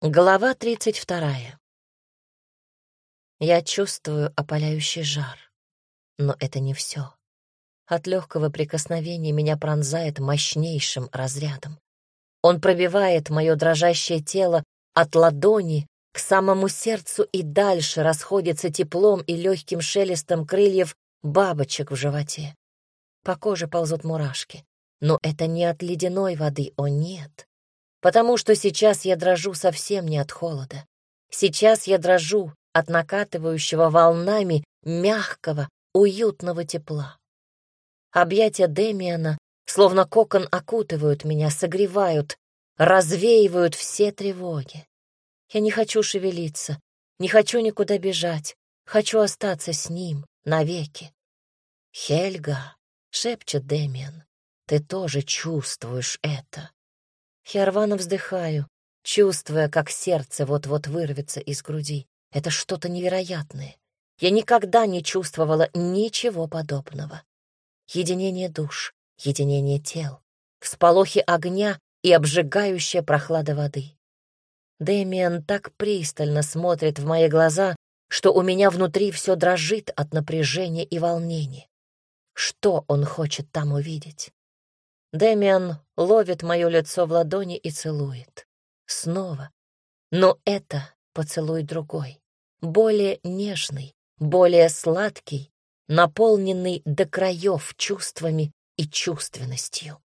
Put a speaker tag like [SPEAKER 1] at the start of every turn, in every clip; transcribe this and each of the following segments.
[SPEAKER 1] Глава 32. Я чувствую опаляющий жар, но это не все. От легкого прикосновения меня пронзает мощнейшим разрядом. Он пробивает мое дрожащее тело от ладони к самому сердцу и дальше расходится теплом и легким шелестом крыльев бабочек в животе. По коже ползут мурашки. Но это не от ледяной воды, о нет потому что сейчас я дрожу совсем не от холода. Сейчас я дрожу от накатывающего волнами мягкого, уютного тепла. Объятия Демиана, словно кокон, окутывают меня, согревают, развеивают все тревоги. Я не хочу шевелиться, не хочу никуда бежать, хочу остаться с ним навеки. «Хельга», — шепчет Демиан, — «ты тоже чувствуешь это». Я вздыхаю, чувствуя, как сердце вот-вот вырвется из груди. Это что-то невероятное. Я никогда не чувствовала ничего подобного. Единение душ, единение тел, всполохи огня и обжигающая прохлада воды. Дэмиан так пристально смотрит в мои глаза, что у меня внутри все дрожит от напряжения и волнения. Что он хочет там увидеть? Дэмиан ловит мое лицо в ладони и целует. Снова. Но это поцелуй другой, более нежный, более сладкий, наполненный до краев чувствами и чувственностью.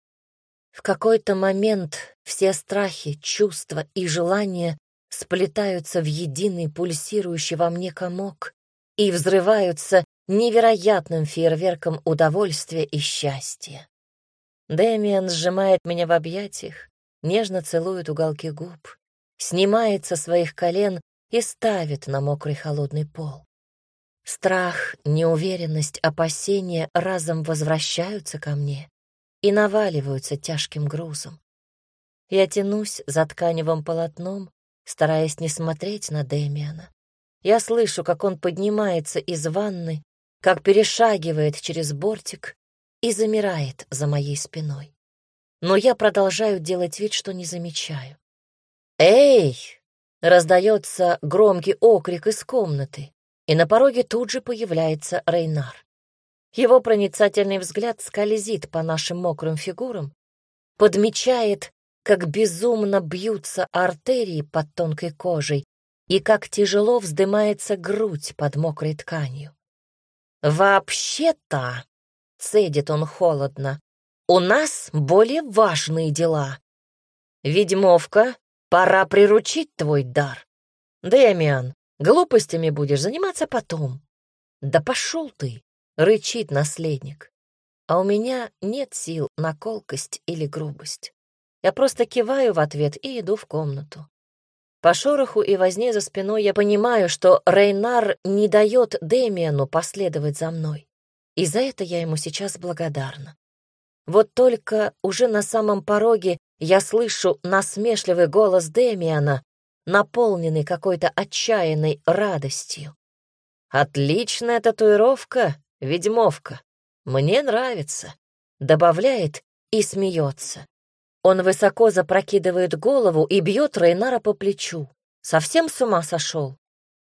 [SPEAKER 1] В какой-то момент все страхи, чувства и желания сплетаются в единый пульсирующий во мне комок и взрываются невероятным фейерверком удовольствия и счастья. Дэмиан сжимает меня в объятиях, нежно целует уголки губ, снимает со своих колен и ставит на мокрый холодный пол. Страх, неуверенность, опасения разом возвращаются ко мне и наваливаются тяжким грузом. Я тянусь за тканевым полотном, стараясь не смотреть на Дэмиана. Я слышу, как он поднимается из ванны, как перешагивает через бортик и замирает за моей спиной. Но я продолжаю делать вид, что не замечаю. «Эй!» — раздается громкий окрик из комнаты, и на пороге тут же появляется Рейнар. Его проницательный взгляд скользит по нашим мокрым фигурам, подмечает, как безумно бьются артерии под тонкой кожей и как тяжело вздымается грудь под мокрой тканью. «Вообще-то», Цедит он холодно. «У нас более важные дела. Ведьмовка, пора приручить твой дар. Дэмиан, глупостями будешь заниматься потом». «Да пошел ты!» — рычит наследник. А у меня нет сил на колкость или грубость. Я просто киваю в ответ и иду в комнату. По шороху и возне за спиной я понимаю, что Рейнар не дает Демиану последовать за мной и за это я ему сейчас благодарна. Вот только уже на самом пороге я слышу насмешливый голос Демиана, наполненный какой-то отчаянной радостью. «Отличная татуировка, ведьмовка. Мне нравится», — добавляет и смеется. Он высоко запрокидывает голову и бьет Рейнара по плечу. Совсем с ума сошел.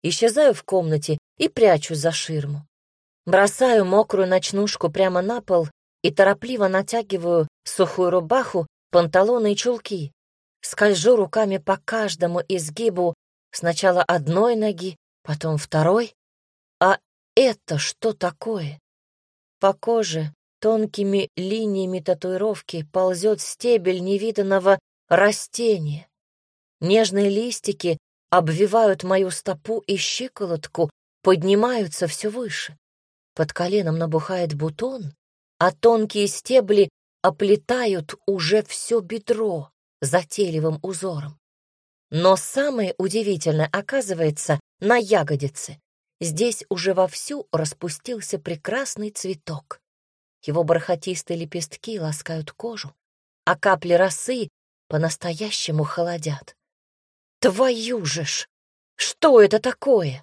[SPEAKER 1] Исчезаю в комнате и прячусь за ширму. Бросаю мокрую ночнушку прямо на пол и торопливо натягиваю сухую рубаху, панталоны и чулки. Скольжу руками по каждому изгибу сначала одной ноги, потом второй. А это что такое? По коже тонкими линиями татуировки ползет стебель невиданного растения. Нежные листики обвивают мою стопу и щиколотку, поднимаются все выше. Под коленом набухает бутон, а тонкие стебли оплетают уже все бедро затейливым узором. Но самое удивительное оказывается на ягодице. Здесь уже вовсю распустился прекрасный цветок. Его бархатистые лепестки ласкают кожу, а капли росы по-настоящему холодят. Твою же ж! Что это такое?